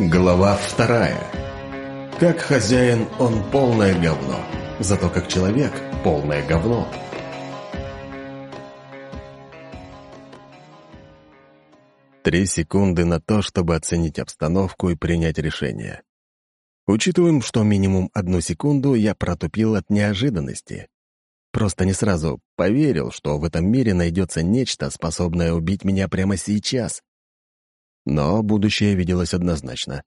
Глава вторая. Как хозяин он полное говно, зато как человек полное говно. Три секунды на то, чтобы оценить обстановку и принять решение. Учитываем, что минимум одну секунду я протупил от неожиданности. Просто не сразу поверил, что в этом мире найдется нечто, способное убить меня прямо сейчас. Но будущее виделось однозначно.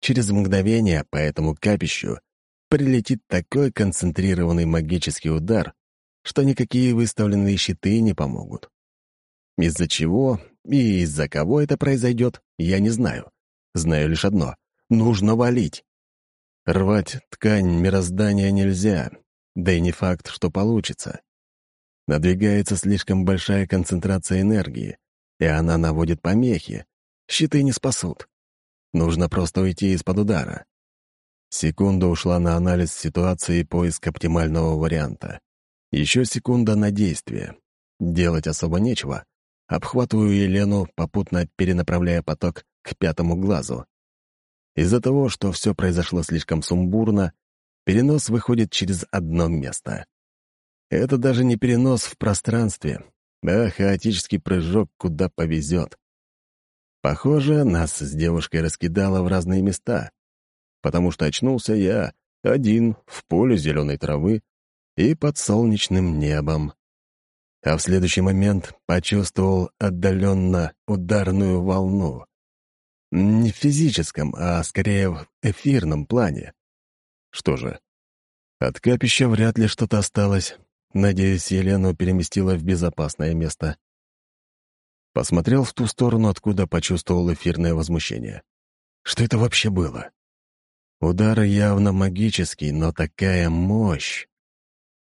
Через мгновение по этому капищу прилетит такой концентрированный магический удар, что никакие выставленные щиты не помогут. Из-за чего и из-за кого это произойдет, я не знаю. Знаю лишь одно — нужно валить. Рвать ткань мироздания нельзя, да и не факт, что получится. Надвигается слишком большая концентрация энергии, и она наводит помехи, Щиты не спасут. Нужно просто уйти из-под удара. Секунда ушла на анализ ситуации и поиск оптимального варианта. Еще секунда на действие. Делать особо нечего. Обхватываю Елену, попутно перенаправляя поток к пятому глазу. Из-за того, что все произошло слишком сумбурно, перенос выходит через одно место. Это даже не перенос в пространстве, а хаотический прыжок, куда повезет. Похоже, нас с девушкой раскидало в разные места, потому что очнулся я один в поле зеленой травы и под солнечным небом. А в следующий момент почувствовал отдаленно ударную волну. Не в физическом, а скорее в эфирном плане. Что же, от капища вряд ли что-то осталось. Надеюсь, Елену переместила в безопасное место. Посмотрел в ту сторону, откуда почувствовал эфирное возмущение. Что это вообще было? Удар явно магический, но такая мощь.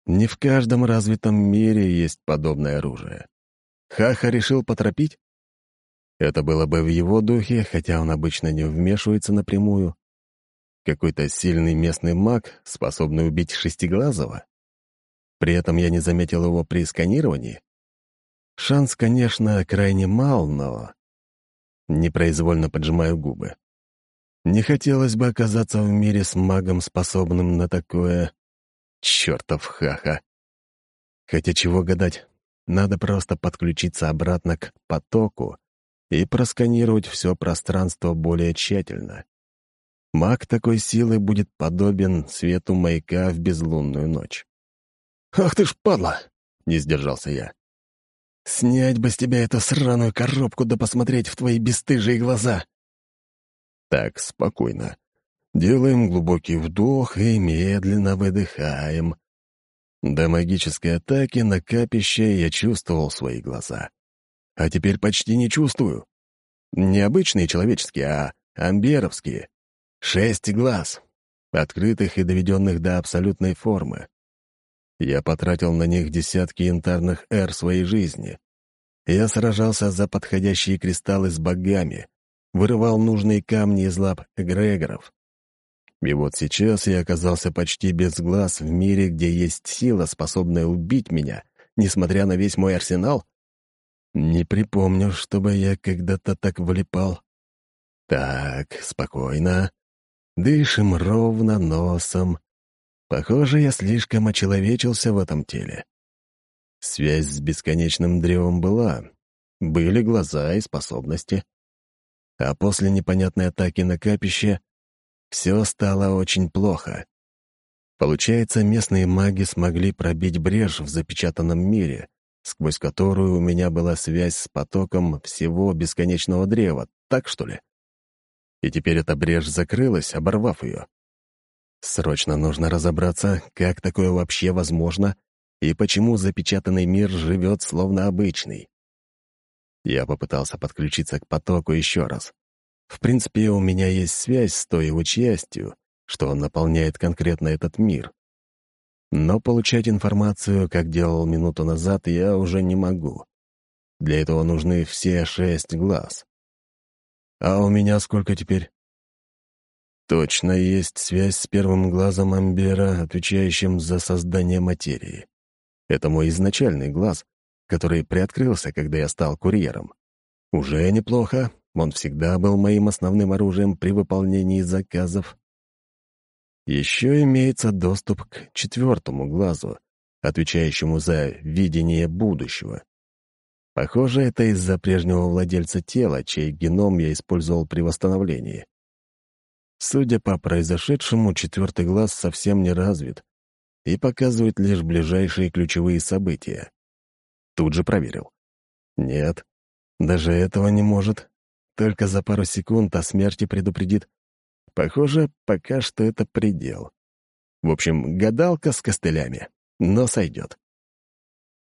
Не в каждом развитом мире есть подобное оружие. Хаха решил поторопить? Это было бы в его духе, хотя он обычно не вмешивается напрямую. Какой-то сильный местный маг, способный убить Шестиглазого? При этом я не заметил его при сканировании? Шанс, конечно, крайне мал, но... Непроизвольно поджимаю губы. Не хотелось бы оказаться в мире с магом, способным на такое... Чёртов хаха. Хотя чего гадать, надо просто подключиться обратно к потоку и просканировать все пространство более тщательно. Маг такой силы будет подобен свету маяка в безлунную ночь. «Ах ты ж падла!» — не сдержался я. Снять бы с тебя эту сраную коробку да посмотреть в твои бесстыжие глаза. Так, спокойно. Делаем глубокий вдох и медленно выдыхаем. До магической атаки на капище я чувствовал свои глаза. А теперь почти не чувствую. Не обычные человеческие, а амберовские. Шесть глаз, открытых и доведенных до абсолютной формы. Я потратил на них десятки янтарных эр своей жизни. Я сражался за подходящие кристаллы с богами, вырывал нужные камни из лап эгрегоров. И вот сейчас я оказался почти без глаз в мире, где есть сила, способная убить меня, несмотря на весь мой арсенал. Не припомню, чтобы я когда-то так влипал. Так, спокойно. Дышим ровно носом. Похоже, я слишком очеловечился в этом теле. Связь с бесконечным древом была. Были глаза и способности. А после непонятной атаки на капище все стало очень плохо. Получается, местные маги смогли пробить брешь в запечатанном мире, сквозь которую у меня была связь с потоком всего бесконечного древа, так что ли? И теперь эта брешь закрылась, оборвав ее. Срочно нужно разобраться, как такое вообще возможно и почему запечатанный мир живет словно обычный. Я попытался подключиться к потоку еще раз. В принципе, у меня есть связь с той его частью, что он наполняет конкретно этот мир. Но получать информацию, как делал минуту назад, я уже не могу. Для этого нужны все шесть глаз. А у меня сколько теперь? Точно есть связь с первым глазом Амбера, отвечающим за создание материи. Это мой изначальный глаз, который приоткрылся, когда я стал курьером. Уже неплохо, он всегда был моим основным оружием при выполнении заказов. Еще имеется доступ к четвертому глазу, отвечающему за видение будущего. Похоже, это из-за прежнего владельца тела, чей геном я использовал при восстановлении. Судя по произошедшему, четвертый глаз совсем не развит и показывает лишь ближайшие ключевые события. Тут же проверил. Нет, даже этого не может. Только за пару секунд о смерти предупредит. Похоже, пока что это предел. В общем, гадалка с костылями, но сойдет.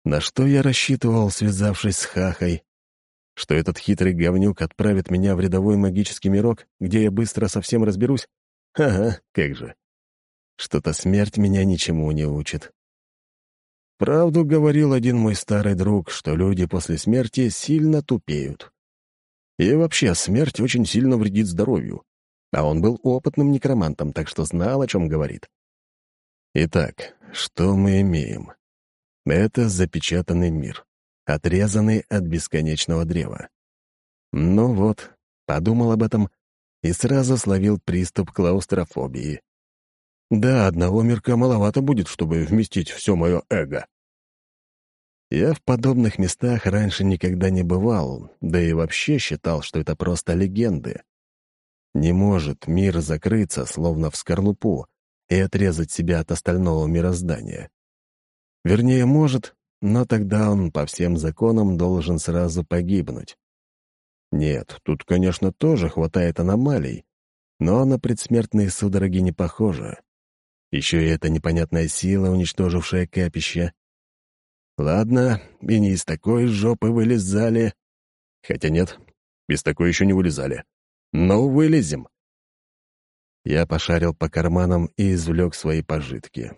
На что я рассчитывал, связавшись с Хахой? Что этот хитрый говнюк отправит меня в рядовой магический мирок, где я быстро совсем разберусь? Ага, как же. Что-то смерть меня ничему не учит. Правду говорил один мой старый друг, что люди после смерти сильно тупеют. И вообще, смерть очень сильно вредит здоровью. А он был опытным некромантом, так что знал, о чем говорит. Итак, что мы имеем? Это запечатанный мир, отрезанный от бесконечного древа. Ну вот, подумал об этом и сразу словил приступ клаустрофобии. Да, одного мирка маловато будет, чтобы вместить все мое эго. Я в подобных местах раньше никогда не бывал, да и вообще считал, что это просто легенды. Не может мир закрыться, словно в скорлупу, и отрезать себя от остального мироздания. Вернее, может, но тогда он по всем законам должен сразу погибнуть. Нет, тут, конечно, тоже хватает аномалий, но на предсмертные судороги не похоже. Еще и эта непонятная сила, уничтожившая капище. Ладно, и не из такой жопы вылезали. Хотя нет, из такой еще не вылезали. Но вылезем. Я пошарил по карманам и извлек свои пожитки.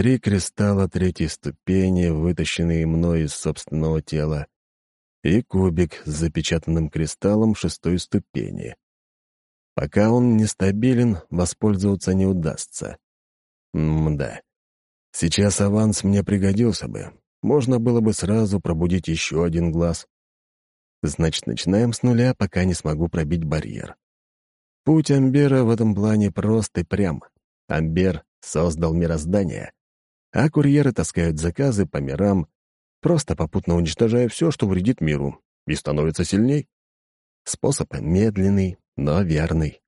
Три кристалла третьей ступени, вытащенные мной из собственного тела, и кубик с запечатанным кристаллом шестой ступени. Пока он нестабилен, воспользоваться не удастся. Мда. Сейчас аванс мне пригодился бы. Можно было бы сразу пробудить еще один глаз. Значит, начинаем с нуля, пока не смогу пробить барьер. Путь Амбера в этом плане прост и прям. Амбер создал мироздание, а курьеры таскают заказы по мирам, просто попутно уничтожая все, что вредит миру, и становится сильней. Способ медленный, но верный.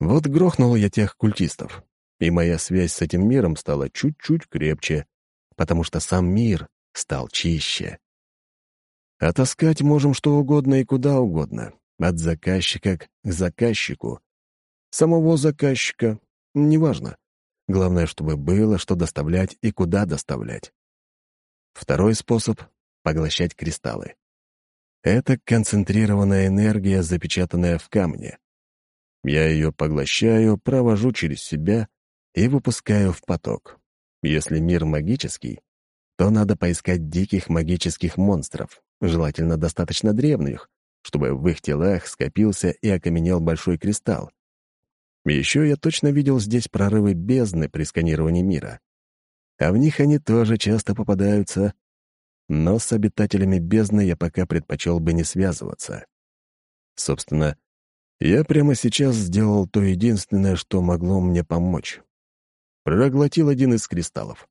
Вот грохнул я тех культистов, и моя связь с этим миром стала чуть-чуть крепче, потому что сам мир стал чище. А таскать можем что угодно и куда угодно, от заказчика к заказчику. Самого заказчика — неважно. Главное, чтобы было, что доставлять и куда доставлять. Второй способ — поглощать кристаллы. Это концентрированная энергия, запечатанная в камне. Я ее поглощаю, провожу через себя и выпускаю в поток. Если мир магический, то надо поискать диких магических монстров, желательно достаточно древних, чтобы в их телах скопился и окаменел большой кристалл. Еще я точно видел здесь прорывы бездны при сканировании мира. А в них они тоже часто попадаются. Но с обитателями бездны я пока предпочел бы не связываться. Собственно, я прямо сейчас сделал то единственное, что могло мне помочь. Проглотил один из кристаллов.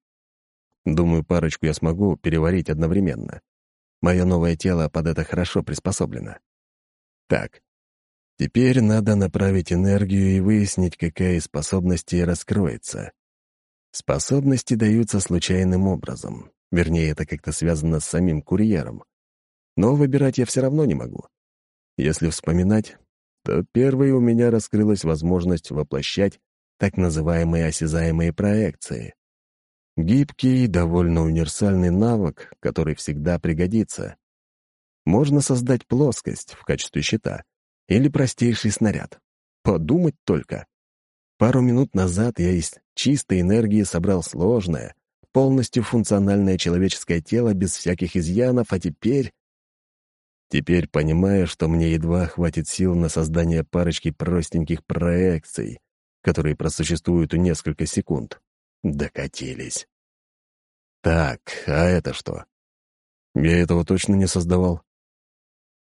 Думаю, парочку я смогу переварить одновременно. Мое новое тело под это хорошо приспособлено. Так, теперь надо направить энергию и выяснить, какая из способностей раскроется. Способности даются случайным образом. Вернее, это как-то связано с самим курьером. Но выбирать я все равно не могу. Если вспоминать, то первой у меня раскрылась возможность воплощать так называемые осязаемые проекции. Гибкий, довольно универсальный навык, который всегда пригодится. Можно создать плоскость в качестве щита или простейший снаряд. Подумать только. Пару минут назад я из чистой энергии собрал сложное, полностью функциональное человеческое тело без всяких изъянов, а теперь... Теперь понимаю, что мне едва хватит сил на создание парочки простеньких проекций, которые просуществуют несколько секунд. Докатились. Так, а это что? Я этого точно не создавал.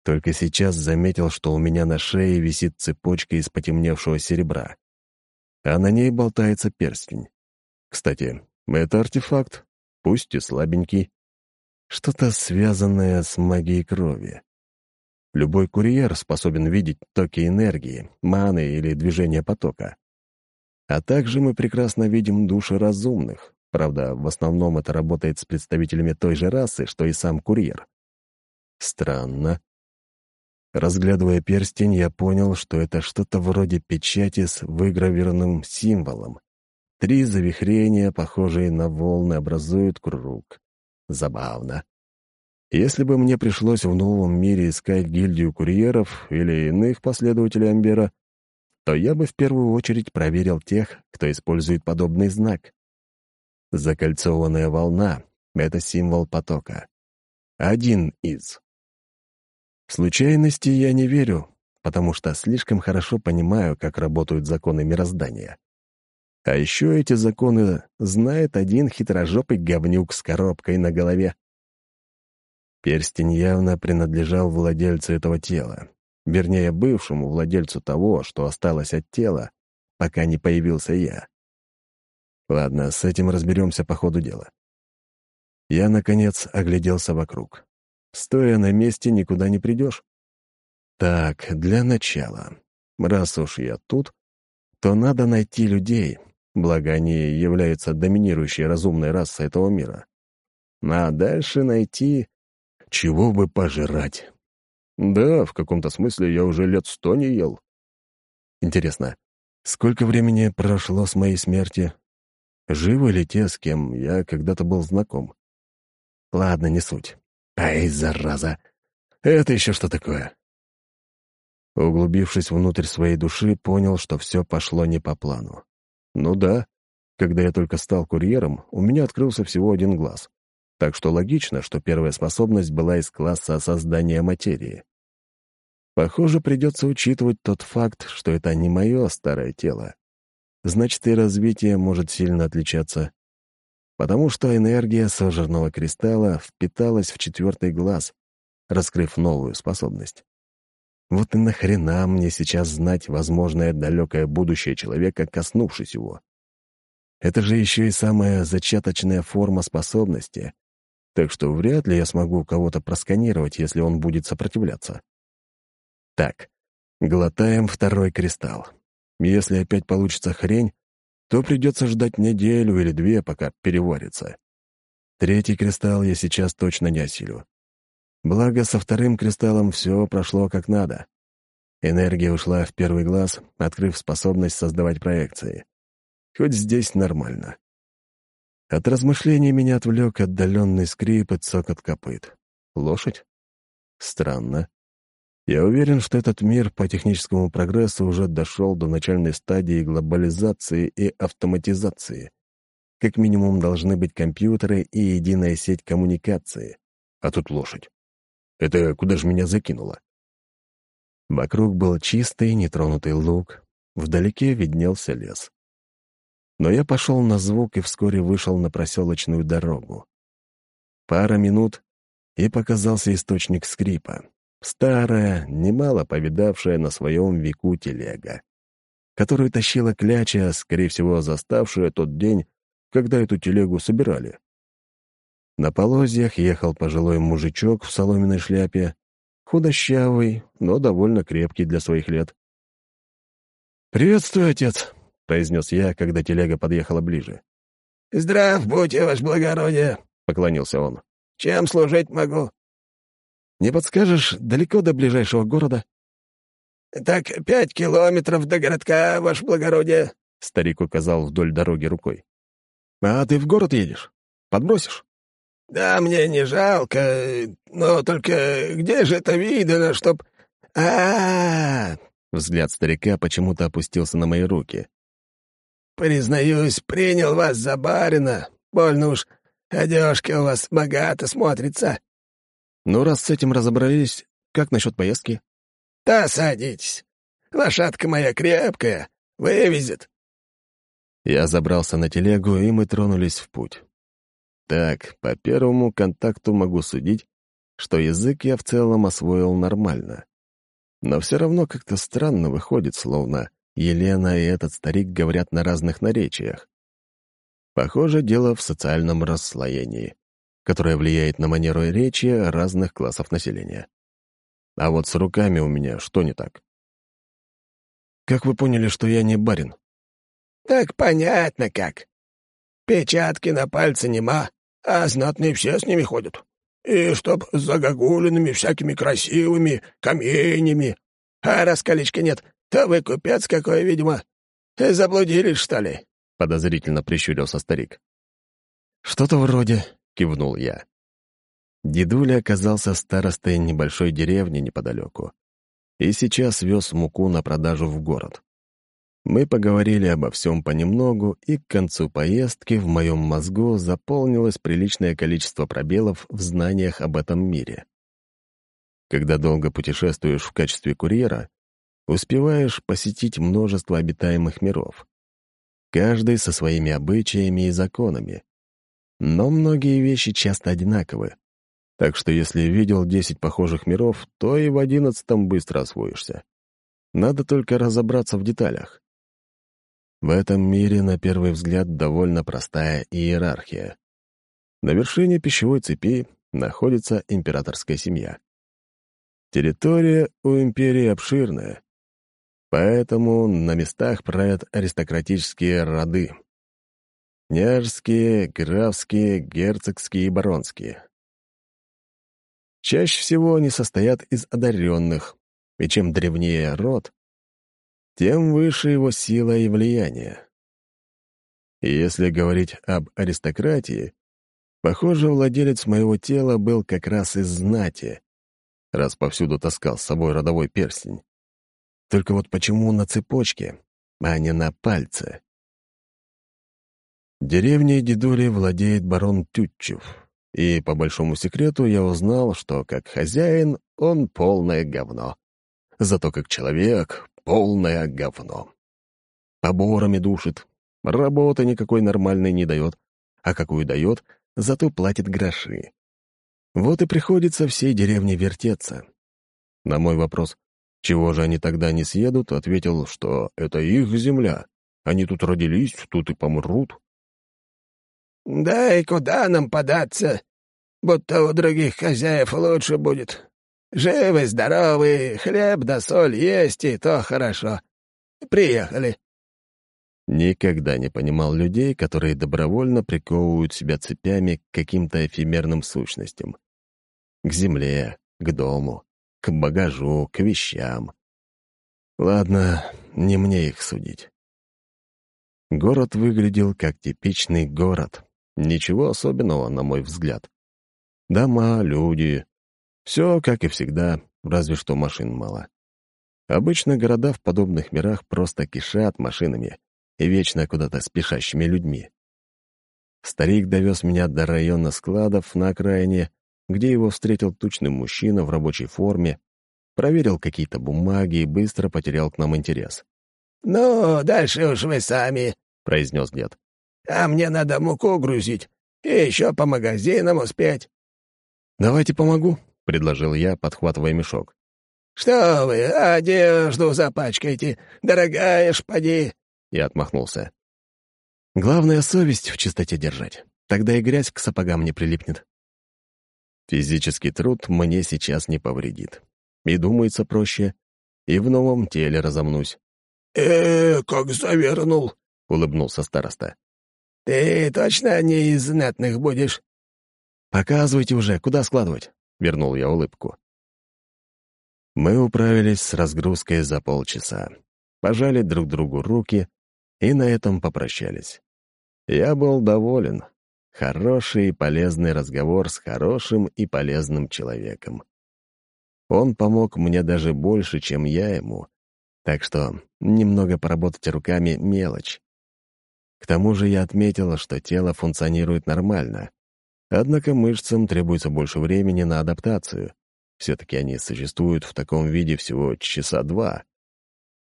Только сейчас заметил, что у меня на шее висит цепочка из потемневшего серебра, а на ней болтается перстень. Кстати, это артефакт, пусть и слабенький, что-то связанное с магией крови. Любой курьер способен видеть токи энергии, маны или движение потока. А также мы прекрасно видим души разумных. Правда, в основном это работает с представителями той же расы, что и сам курьер. Странно. Разглядывая перстень, я понял, что это что-то вроде печати с выгравированным символом. Три завихрения, похожие на волны, образуют круг. Забавно. Если бы мне пришлось в новом мире искать гильдию курьеров или иных последователей Амбера, то я бы в первую очередь проверил тех, кто использует подобный знак. Закольцованная волна — это символ потока. Один из. Случайности я не верю, потому что слишком хорошо понимаю, как работают законы мироздания. А еще эти законы знает один хитрожопый говнюк с коробкой на голове. Перстень явно принадлежал владельцу этого тела. Вернее, бывшему владельцу того, что осталось от тела, пока не появился я. Ладно, с этим разберемся по ходу дела. Я, наконец, огляделся вокруг. Стоя на месте, никуда не придешь. Так, для начала, раз уж я тут, то надо найти людей, благо они являются доминирующей разумной расой этого мира. А дальше найти чего бы пожрать. Да, в каком-то смысле я уже лет сто не ел. Интересно, сколько времени прошло с моей смерти? Живы ли те, с кем я когда-то был знаком? Ладно, не суть. Ай, зараза! Это еще что такое? Углубившись внутрь своей души, понял, что все пошло не по плану. Ну да, когда я только стал курьером, у меня открылся всего один глаз. Так что логично, что первая способность была из класса создания материи. Похоже, придется учитывать тот факт, что это не мое старое тело. Значит, и развитие может сильно отличаться. Потому что энергия сожженного кристалла впиталась в четвертый глаз, раскрыв новую способность. Вот и нахрена мне сейчас знать возможное далекое будущее человека, коснувшись его? Это же еще и самая зачаточная форма способности, так что вряд ли я смогу кого-то просканировать, если он будет сопротивляться. Так, глотаем второй кристалл. Если опять получится хрень, то придется ждать неделю или две, пока переварится. Третий кристалл я сейчас точно не осилю. Благо, со вторым кристаллом все прошло как надо. Энергия ушла в первый глаз, открыв способность создавать проекции. Хоть здесь нормально. От размышлений меня отвлек отдаленный скрип и цокот копыт. Лошадь? Странно. Я уверен, что этот мир по техническому прогрессу уже дошел до начальной стадии глобализации и автоматизации. Как минимум должны быть компьютеры и единая сеть коммуникации. А тут лошадь. Это куда же меня закинуло? Вокруг был чистый, нетронутый луг. Вдалеке виднелся лес. Но я пошел на звук и вскоре вышел на проселочную дорогу. Пара минут, и показался источник скрипа. Старая, немало повидавшая на своем веку телега, которую тащила кляча, скорее всего, заставшая тот день, когда эту телегу собирали. На полозьях ехал пожилой мужичок в соломенной шляпе, худощавый, но довольно крепкий для своих лет. «Приветствую, отец!» — произнес я, когда телега подъехала ближе. «Здрав будьте, ваше благородие!» — поклонился он. «Чем служить могу?» «Не подскажешь, далеко до ближайшего города?» «Так пять километров до городка, ваше благородие!» — старик указал вдоль дороги рукой. «А ты в город едешь? Подбросишь?» «Да мне не жалко, но только где же это видно, чтоб...» а, -а, -а, -а Взгляд старика почему-то опустился на мои руки. Признаюсь, принял вас за барина. Больно уж одежка у вас богато смотрится. Ну, раз с этим разобрались, как насчет поездки? Да садитесь. Лошадка моя крепкая, вывезет. Я забрался на телегу, и мы тронулись в путь. Так, по первому контакту могу судить, что язык я в целом освоил нормально. Но все равно как-то странно выходит, словно Елена и этот старик говорят на разных наречиях. Похоже, дело в социальном расслоении, которое влияет на манеру речи разных классов населения. А вот с руками у меня что не так? Как вы поняли, что я не барин? Так понятно как. Печатки на пальце нема, а знатные все с ними ходят. И чтоб с загогулинами всякими красивыми каменями. А раз колечка нет, то вы купец какой, видимо. Заблудились, что ли?» — подозрительно прищурился старик. «Что-то вроде», — кивнул я. Дедуля оказался старостой небольшой деревни неподалеку и сейчас вез муку на продажу в город. Мы поговорили обо всем понемногу, и к концу поездки в моем мозгу заполнилось приличное количество пробелов в знаниях об этом мире. Когда долго путешествуешь в качестве курьера, успеваешь посетить множество обитаемых миров. Каждый со своими обычаями и законами. Но многие вещи часто одинаковы. Так что если видел десять похожих миров, то и в одиннадцатом быстро освоишься. Надо только разобраться в деталях. В этом мире, на первый взгляд, довольно простая иерархия. На вершине пищевой цепи находится императорская семья. Территория у империи обширная, поэтому на местах правят аристократические роды. Княжеские, графские, герцогские и баронские. Чаще всего они состоят из одаренных, и чем древнее род, тем выше его сила и влияние. И если говорить об аристократии, похоже, владелец моего тела был как раз из знати, раз повсюду таскал с собой родовой перстень. Только вот почему на цепочке, а не на пальце? Деревней дедули владеет барон Тютчев, и, по большому секрету, я узнал, что как хозяин он полное говно. Зато как человек Полное говно. Поборами душит. Работы никакой нормальной не дает. А какую дает, зато платит гроши. Вот и приходится всей деревне вертеться. На мой вопрос, чего же они тогда не съедут, ответил, что это их земля. Они тут родились, тут и помрут. «Да и куда нам податься? Будто у других хозяев лучше будет. Живы, здоровы, хлеб да соль есть, и то хорошо. Приехали». Никогда не понимал людей, которые добровольно приковывают себя цепями к каким-то эфемерным сущностям. К земле, к дому, к багажу, к вещам. Ладно, не мне их судить. Город выглядел как типичный город. Ничего особенного, на мой взгляд. Дома, люди, все, как и всегда, разве что машин мало. Обычно города в подобных мирах просто кишат машинами и вечно куда-то спешащими людьми. Старик довез меня до района складов на окраине, где его встретил тучный мужчина в рабочей форме, проверил какие-то бумаги и быстро потерял к нам интерес. «Ну, дальше уж вы сами», — произнес дед. «А мне надо муку грузить и еще по магазинам успеть». «Давайте помогу», — предложил я, подхватывая мешок. «Что вы, одежду запачкаете, дорогая шпади!» Я отмахнулся. «Главное — совесть в чистоте держать. Тогда и грязь к сапогам не прилипнет. Физический труд мне сейчас не повредит. И думается проще, и в новом теле разомнусь». «Э, как завернул!» — улыбнулся староста. «Ты точно не из знатных будешь?» «Показывайте уже, куда складывать?» — вернул я улыбку. Мы управились с разгрузкой за полчаса, пожали друг другу руки и на этом попрощались. Я был доволен. Хороший и полезный разговор с хорошим и полезным человеком. Он помог мне даже больше, чем я ему, так что немного поработать руками — мелочь. К тому же я отметил, что тело функционирует нормально, Однако мышцам требуется больше времени на адаптацию. Все-таки они существуют в таком виде всего часа два.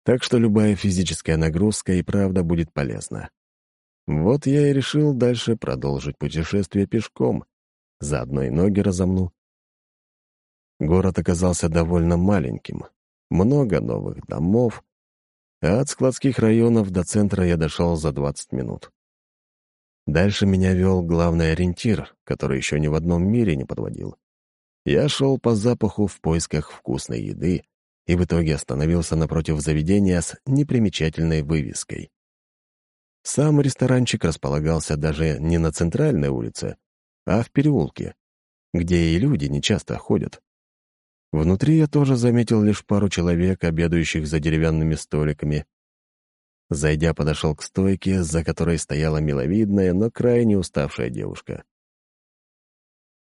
Так что любая физическая нагрузка и правда будет полезна. Вот я и решил дальше продолжить путешествие пешком. Заодно и ноги разомну. Город оказался довольно маленьким. Много новых домов, а от складских районов до центра я дошел за 20 минут. Дальше меня вел главный ориентир, который еще ни в одном мире не подводил. Я шел по запаху в поисках вкусной еды и в итоге остановился напротив заведения с непримечательной вывеской. Сам ресторанчик располагался даже не на центральной улице, а в переулке, где и люди нечасто ходят. Внутри я тоже заметил лишь пару человек, обедающих за деревянными столиками. Зайдя, подошел к стойке, за которой стояла миловидная, но крайне уставшая девушка.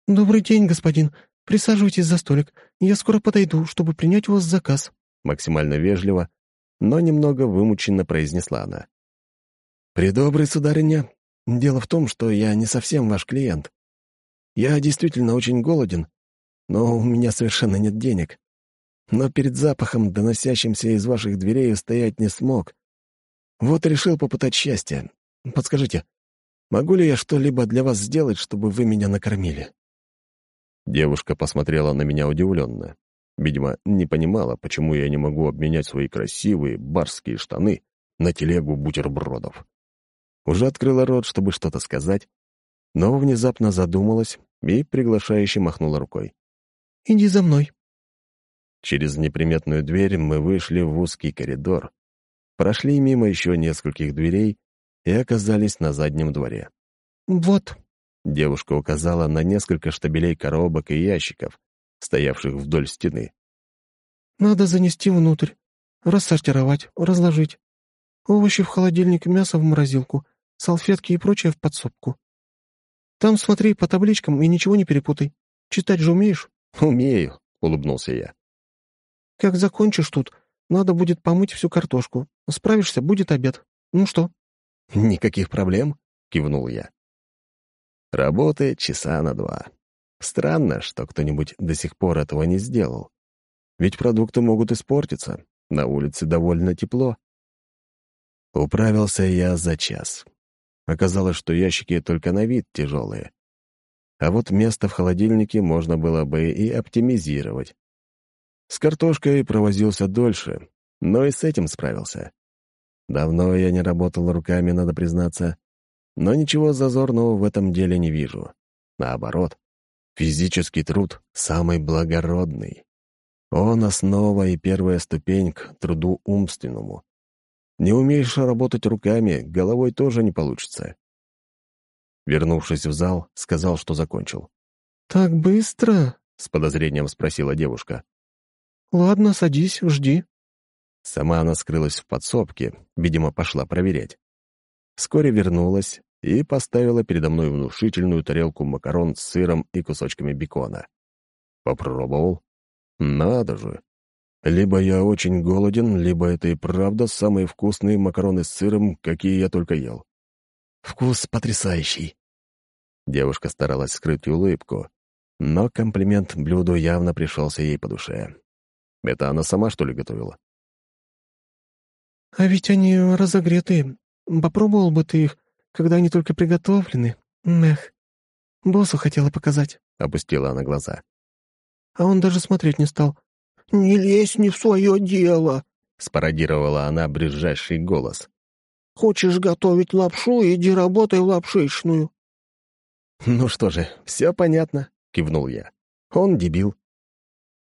«Добрый день, господин. Присаживайтесь за столик. Я скоро подойду, чтобы принять у вас заказ», — максимально вежливо, но немного вымученно произнесла она. «Придобрый, сударыня. Дело в том, что я не совсем ваш клиент. Я действительно очень голоден но у меня совершенно нет денег. Но перед запахом, доносящимся из ваших дверей, стоять не смог. Вот решил попытать счастье. Подскажите, могу ли я что-либо для вас сделать, чтобы вы меня накормили?» Девушка посмотрела на меня удивленно. Видимо, не понимала, почему я не могу обменять свои красивые барские штаны на телегу бутербродов. Уже открыла рот, чтобы что-то сказать, но внезапно задумалась и приглашающе махнула рукой. «Иди за мной». Через неприметную дверь мы вышли в узкий коридор, прошли мимо еще нескольких дверей и оказались на заднем дворе. «Вот», — девушка указала на несколько штабелей коробок и ящиков, стоявших вдоль стены. «Надо занести внутрь, рассортировать, разложить. Овощи в холодильник, мясо в морозилку, салфетки и прочее в подсобку. Там смотри по табличкам и ничего не перепутай. Читать же умеешь?» «Умею», — улыбнулся я. «Как закончишь тут, надо будет помыть всю картошку. Справишься, будет обед. Ну что?» «Никаких проблем», — кивнул я. Работы часа на два. Странно, что кто-нибудь до сих пор этого не сделал. Ведь продукты могут испортиться. На улице довольно тепло. Управился я за час. Оказалось, что ящики только на вид тяжелые. А вот место в холодильнике можно было бы и оптимизировать. С картошкой провозился дольше, но и с этим справился. Давно я не работал руками, надо признаться, но ничего зазорного в этом деле не вижу. Наоборот, физический труд самый благородный. Он — основа и первая ступень к труду умственному. Не умеешь работать руками, головой тоже не получится. Вернувшись в зал, сказал, что закончил. «Так быстро?» — с подозрением спросила девушка. «Ладно, садись, жди». Сама она скрылась в подсобке, видимо, пошла проверять. Вскоре вернулась и поставила передо мной внушительную тарелку макарон с сыром и кусочками бекона. Попробовал. Надо же. Либо я очень голоден, либо это и правда самые вкусные макароны с сыром, какие я только ел. Вкус потрясающий. Девушка старалась скрыть улыбку, но комплимент блюду явно пришелся ей по душе. Это она сама, что ли, готовила? «А ведь они разогретые. Попробовал бы ты их, когда они только приготовлены. Эх, боссу хотела показать», — опустила она глаза. «А он даже смотреть не стал». «Не лезь не в свое дело», — спародировала она брызжащий голос. Хочешь готовить лапшу, иди работай в лапшичную». «Ну что же, все понятно», — кивнул я. «Он дебил».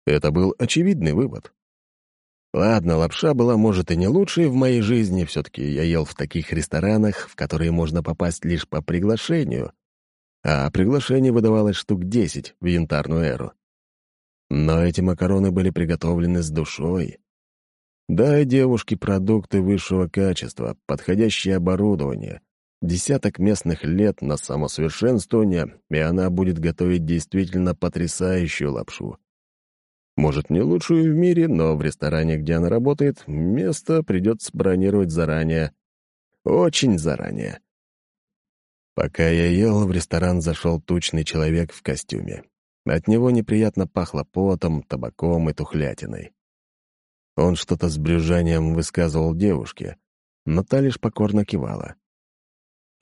Это был очевидный вывод. Ладно, лапша была, может, и не лучшей в моей жизни, все-таки я ел в таких ресторанах, в которые можно попасть лишь по приглашению, а приглашение выдавалось штук десять в янтарную эру. Но эти макароны были приготовлены с душой, Дай девушке продукты высшего качества, подходящее оборудование, десяток местных лет на самосовершенствование, и она будет готовить действительно потрясающую лапшу. Может, не лучшую в мире, но в ресторане, где она работает, место придется бронировать заранее. Очень заранее. Пока я ел, в ресторан зашел тучный человек в костюме. От него неприятно пахло потом, табаком и тухлятиной. Он что-то с брюзжанием высказывал девушке, но та лишь покорно кивала.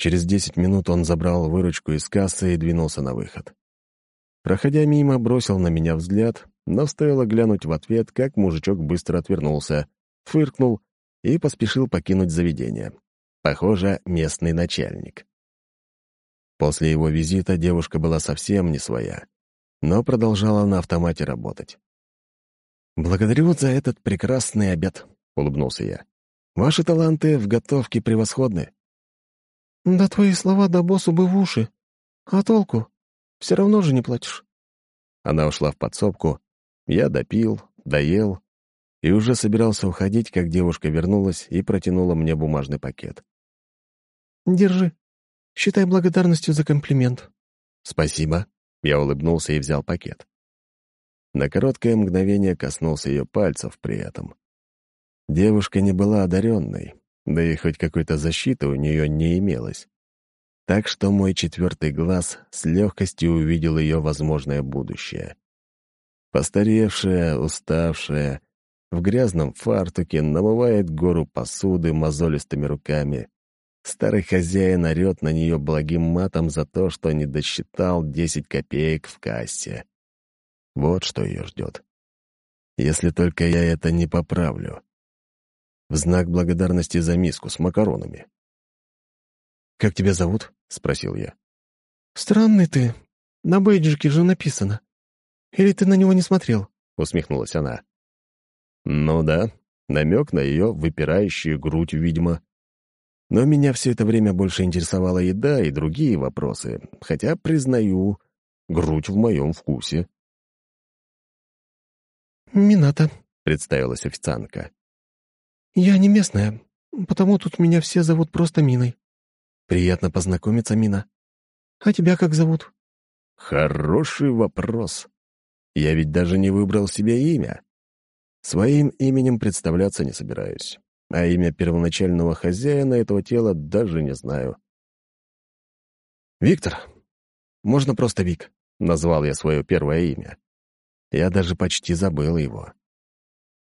Через десять минут он забрал выручку из кассы и двинулся на выход. Проходя мимо, бросил на меня взгляд, но стоило глянуть в ответ, как мужичок быстро отвернулся, фыркнул и поспешил покинуть заведение. Похоже, местный начальник. После его визита девушка была совсем не своя, но продолжала на автомате работать. «Благодарю за этот прекрасный обед», — улыбнулся я. «Ваши таланты в готовке превосходны». «Да твои слова да боссу бы в уши. А толку? Все равно же не платишь». Она ушла в подсобку, я допил, доел и уже собирался уходить, как девушка вернулась и протянула мне бумажный пакет. «Держи. Считай благодарностью за комплимент». «Спасибо». Я улыбнулся и взял пакет. На короткое мгновение коснулся ее пальцев при этом. Девушка не была одаренной, да и хоть какой-то защиты у нее не имелось. Так что мой четвертый глаз с легкостью увидел ее возможное будущее. Постаревшая, уставшая, в грязном фартуке намывает гору посуды мозолистыми руками, Старый хозяин орёт на нее благим матом за то, что не досчитал 10 копеек в кассе. Вот что ее ждет. Если только я это не поправлю. В знак благодарности за миску с макаронами. «Как тебя зовут?» — спросил я. «Странный ты. На бейджике же написано. Или ты на него не смотрел?» — усмехнулась она. «Ну да, намек на ее выпирающую грудь, видимо. Но меня все это время больше интересовала еда и другие вопросы, хотя, признаю, грудь в моем вкусе. «Мината», — представилась официантка. «Я не местная, потому тут меня все зовут просто Миной». «Приятно познакомиться, Мина». «А тебя как зовут?» «Хороший вопрос. Я ведь даже не выбрал себе имя. Своим именем представляться не собираюсь а имя первоначального хозяина этого тела даже не знаю. «Виктор. Можно просто Вик», — назвал я свое первое имя. Я даже почти забыл его.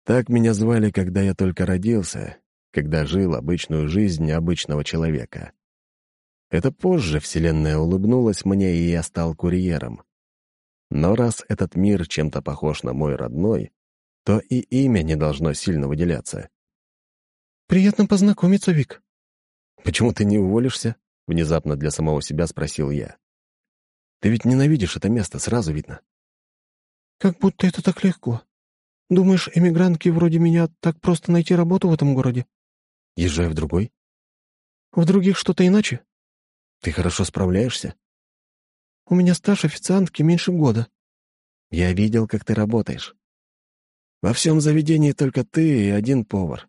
Так меня звали, когда я только родился, когда жил обычную жизнь необычного человека. Это позже Вселенная улыбнулась мне, и я стал курьером. Но раз этот мир чем-то похож на мой родной, то и имя не должно сильно выделяться. «Приятно познакомиться, Вик». «Почему ты не уволишься?» — внезапно для самого себя спросил я. «Ты ведь ненавидишь это место, сразу видно». «Как будто это так легко. Думаешь, эмигрантки вроде меня так просто найти работу в этом городе?» «Езжай в другой». «В других что-то иначе?» «Ты хорошо справляешься?» «У меня стаж официантки меньше года». «Я видел, как ты работаешь. Во всем заведении только ты и один повар.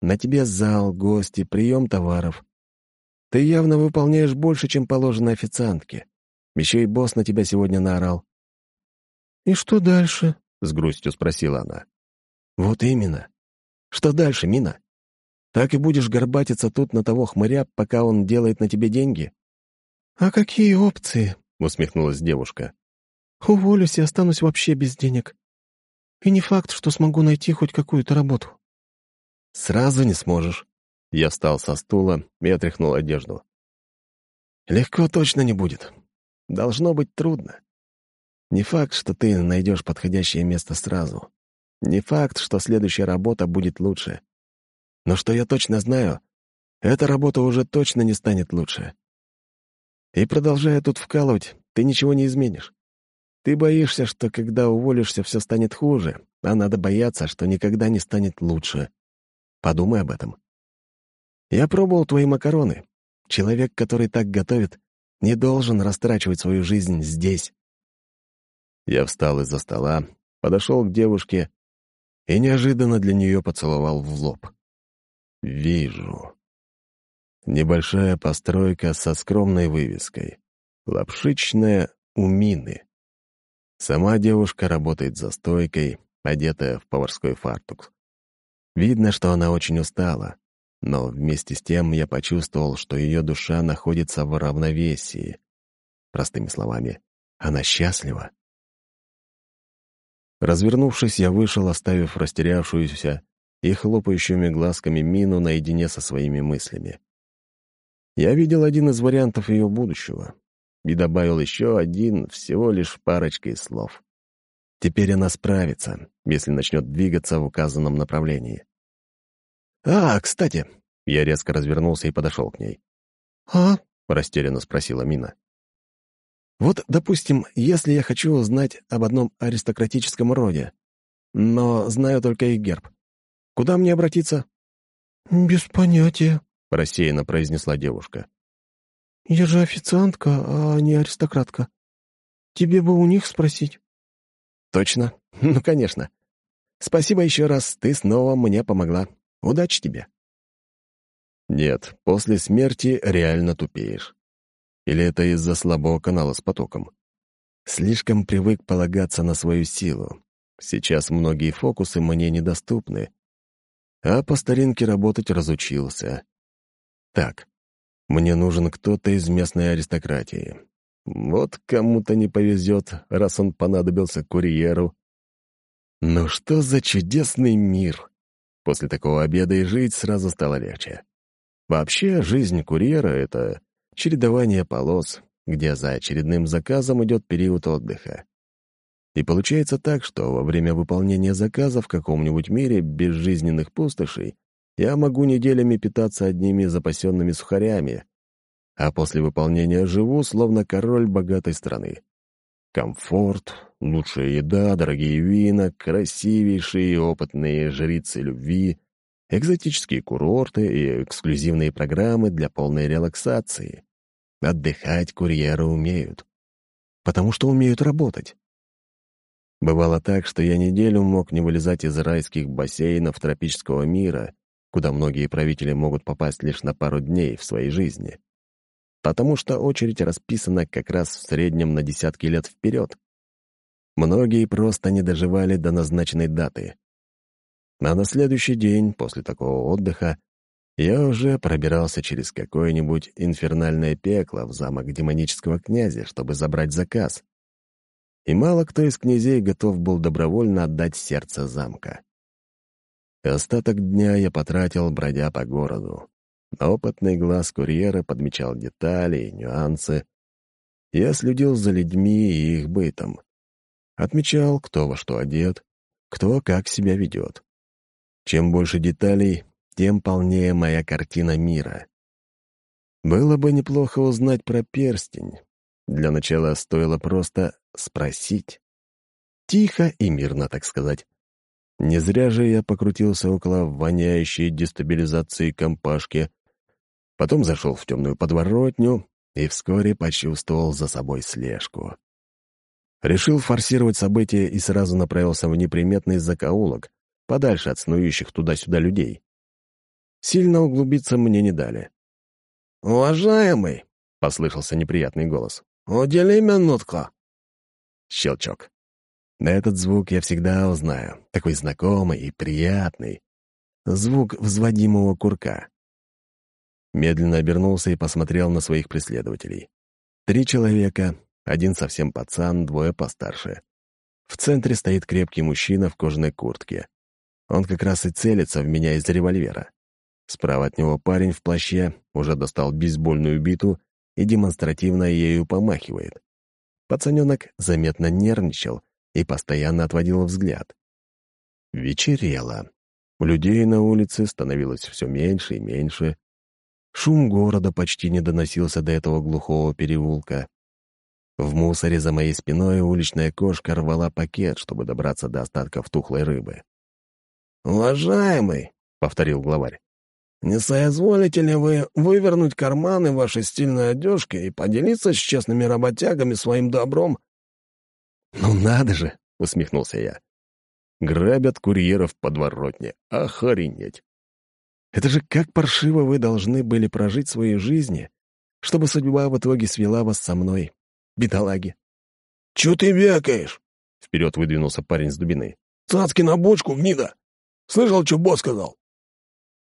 На тебе зал, гости, прием товаров. Ты явно выполняешь больше, чем положено официантке. Еще и босс на тебя сегодня наорал». «И что дальше?» — с грустью спросила она. «Вот именно. Что дальше, Мина? Так и будешь горбатиться тут на того хмыря, пока он делает на тебе деньги?» «А какие опции?» — усмехнулась девушка. «Уволюсь и останусь вообще без денег. И не факт, что смогу найти хоть какую-то работу». «Сразу не сможешь». Я встал со стула и отряхнул одежду. «Легко точно не будет. Должно быть трудно. Не факт, что ты найдешь подходящее место сразу. Не факт, что следующая работа будет лучше. Но что я точно знаю, эта работа уже точно не станет лучше. И продолжая тут вкалывать, ты ничего не изменишь. Ты боишься, что когда уволишься, все станет хуже, а надо бояться, что никогда не станет лучше. Подумай об этом. Я пробовал твои макароны. Человек, который так готовит, не должен растрачивать свою жизнь здесь. Я встал из-за стола, подошел к девушке и неожиданно для нее поцеловал в лоб. Вижу. Небольшая постройка со скромной вывеской. Лапшичная у мины. Сама девушка работает за стойкой, одетая в поварской фартук. Видно, что она очень устала, но вместе с тем я почувствовал, что ее душа находится в равновесии. Простыми словами, она счастлива. Развернувшись, я вышел, оставив растерявшуюся и хлопающими глазками Мину наедине со своими мыслями. Я видел один из вариантов ее будущего. и добавил еще один всего лишь парочкой слов. Теперь она справится, если начнет двигаться в указанном направлении. «А, кстати!» — я резко развернулся и подошел к ней. «А?» — растерянно спросила Мина. «Вот, допустим, если я хочу узнать об одном аристократическом роде, но знаю только их герб, куда мне обратиться?» «Без понятия», — рассеянно произнесла девушка. «Я же официантка, а не аристократка. Тебе бы у них спросить». «Точно? Ну, конечно. Спасибо еще раз, ты снова мне помогла. Удачи тебе». Нет, после смерти реально тупеешь. Или это из-за слабого канала с потоком? Слишком привык полагаться на свою силу. Сейчас многие фокусы мне недоступны. А по старинке работать разучился. Так, мне нужен кто-то из местной аристократии. Вот кому-то не повезет, раз он понадобился курьеру. Ну что за чудесный мир! После такого обеда и жить сразу стало легче. Вообще, жизнь курьера — это чередование полос, где за очередным заказом идет период отдыха. И получается так, что во время выполнения заказа в каком-нибудь мире безжизненных пустошей я могу неделями питаться одними запасенными сухарями, а после выполнения живу, словно король богатой страны. Комфорт, лучшая еда, дорогие вина, красивейшие опытные жрицы любви, экзотические курорты и эксклюзивные программы для полной релаксации. Отдыхать курьеры умеют, потому что умеют работать. Бывало так, что я неделю мог не вылезать из райских бассейнов тропического мира, куда многие правители могут попасть лишь на пару дней в своей жизни. Потому что очередь расписана как раз в среднем на десятки лет вперед. Многие просто не доживали до назначенной даты. А на следующий день, после такого отдыха, я уже пробирался через какое-нибудь инфернальное пекло в замок демонического князя, чтобы забрать заказ. И мало кто из князей готов был добровольно отдать сердце замка. Остаток дня я потратил, бродя по городу. Опытный глаз курьера подмечал детали и нюансы. Я следил за людьми и их бытом. Отмечал, кто во что одет, кто как себя ведет. Чем больше деталей, тем полнее моя картина мира. Было бы неплохо узнать про перстень. Для начала стоило просто спросить. Тихо и мирно, так сказать. Не зря же я покрутился около воняющей дестабилизации компашки, потом зашел в темную подворотню и вскоре почувствовал за собой слежку. Решил форсировать события и сразу направился в неприметный закоулок, подальше от снующих туда-сюда людей. Сильно углубиться мне не дали. «Уважаемый!» — послышался неприятный голос. «Удели минутку!» Щелчок. На этот звук я всегда узнаю, такой знакомый и приятный. Звук взводимого курка. Медленно обернулся и посмотрел на своих преследователей. Три человека, один совсем пацан, двое постарше. В центре стоит крепкий мужчина в кожаной куртке. Он как раз и целится в меня из револьвера. Справа от него парень в плаще уже достал бейсбольную биту и демонстративно ею помахивает. Пацаненок заметно нервничал и постоянно отводил взгляд. Вечерело. Людей на улице становилось все меньше и меньше. Шум города почти не доносился до этого глухого переулка. В мусоре за моей спиной уличная кошка рвала пакет, чтобы добраться до остатков тухлой рыбы. «Уважаемый», — повторил главарь, «не соизволите ли вы вывернуть карманы вашей стильной одежки и поделиться с честными работягами своим добром?» «Ну надо же!» — усмехнулся я. «Грабят курьеров подворотне. Охренеть! Это же как паршиво вы должны были прожить свои жизни, чтобы судьба в итоге свела вас со мной, бедолаги!» «Чё ты вякаешь?» — вперед выдвинулся парень с дубиной. «Цацки на бочку, гнида! Слышал, что босс сказал?»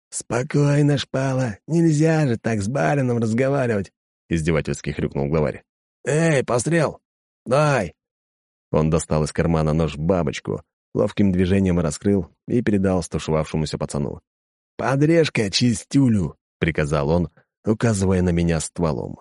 «Спокойно, шпала. Нельзя же так с барином разговаривать», — издевательски хрюкнул главарь. «Эй, пострел! Дай!» Он достал из кармана нож-бабочку, ловким движением раскрыл и передал стушевавшемуся пацану. «Подрежь-ка чистюлю!» — приказал он, указывая на меня стволом.